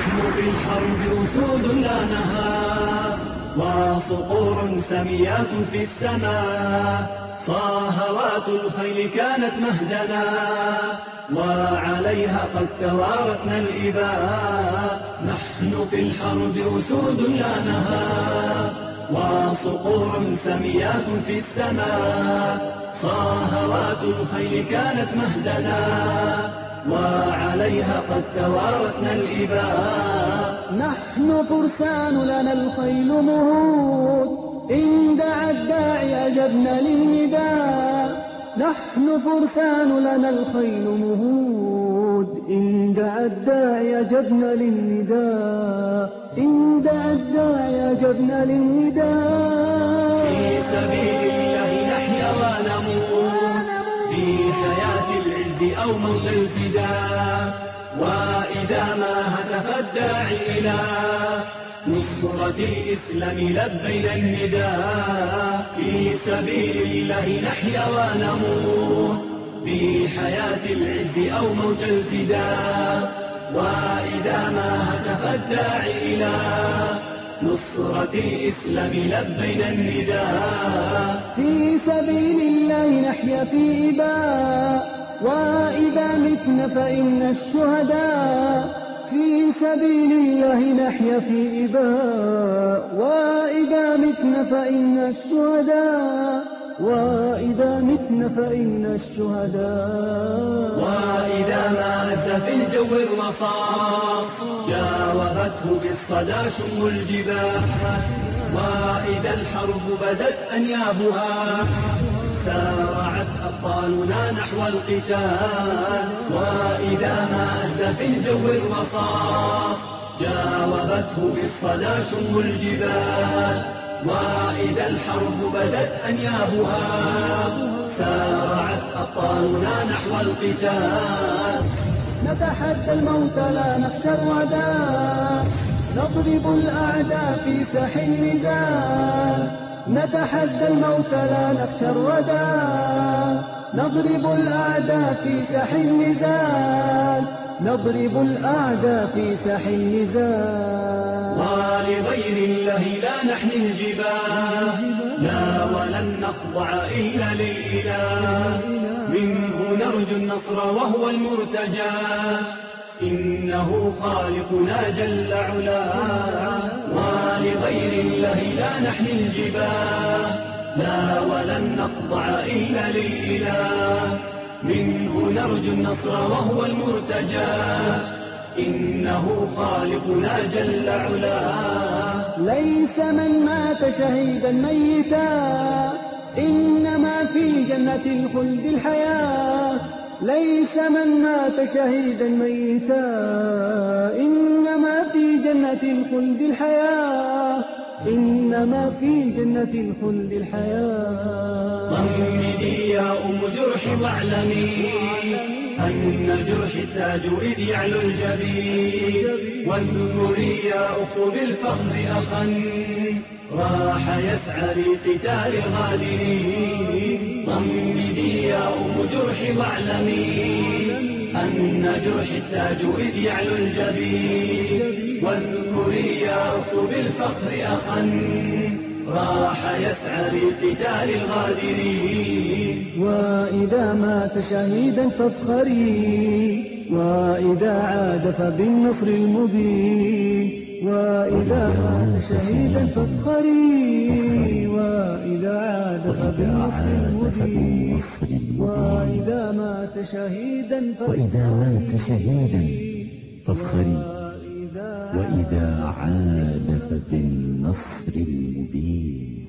نحن في الحرب أسود لا نهى وصقور سميات في السماء. صاهوات الخيل كانت مهدنا وعليها قد توارثنا الإباء. نحن في الحرب أسود لا نهى وصقور سميات في السماء. صاهوات الخيل كانت مهدنا. وعليها قد توارثنا الإباء. نحن فرسان لنا الخيل مهود. إن دعا الداعي أجبنا للنداء. نحن فرسان لنا الخيل مهود. إن دعا الداعي أجبنا للنداء. إن دعا الداعي أجبنا للنداء. في سبيل الله نحيا ونموت. أو موت الفداء وإذا ما هتف الداعي إلى نصرة الإسلام لبينا النداء في سبيل الله نحيا ونموت في حياة العز أو موت الفداء وإذا ما هتف الداعي إلى نصرة الإسلام لبينا النداء في سبيل الله نحيا في إباء وإذا متنا فإن الشهداء في سبيل الله نحيا في إباء. وإذا متنا فإن الشهداء وإذا متنا فإن الشهداء. وإذا ما أز في الجو الرصاص جاوبته بالصدى شم الجبال. وإذا الحرب بدت أنيابها سارعت أبطالنا نحو القتال وإذا ما أز في الجو الرصاص جاوبته بالصدى شم الجبال. وإذا الحرب بدت أنيابها سارعت أبطالنا نحو القتال. نتحدى الموت لا نخشى الردى نضرب الأعداء في ساح النزال نتحدى الموت لا نخشى الردى. نضرب الأعداء في ساح النزال نضرب الأعداء في ساح النزال ولغير الله لا نحني الجبال. لا ولن نخضع إلا للإله. منه نرجو النصر وهو المرتجى. إنه خالقنا جل علاه ولغير الله لا نحني الجباه. لا ولن نخضع إلا للإله. منه نرجو النصر وهو المرتجى. إنه خالقنا جل علاه ليس من مات شهيدا ميتا. إنما في جنة الخلد الحياة. ليس من مات شهيدا ميتا إنما في جنة الخلد الحياة إنما في جنة الخلد الحياة. ضمدي يا أم جرح واعلمي أن جرح التاج إذ يعلو الجبين واذكري يا أخت بالفخر أخا يسعى لقتال الغادرين ضمدي يا أم جرح واعلمي أن جرح التاج إذ يعلو الجبين. واذكري يا أخت بالفخر أخا راح يسعى لقتال الغادرين. وإذا مات شهيدا فافخري وإذا عاد فبالنصر المبين وإذا مات شهيدا فافخري وإذا عاد فبالنصر المبين وإذا مات شهيدا وإذا مات شهيدا فافخري وإذا وإذا عاد فبالنصر المبين.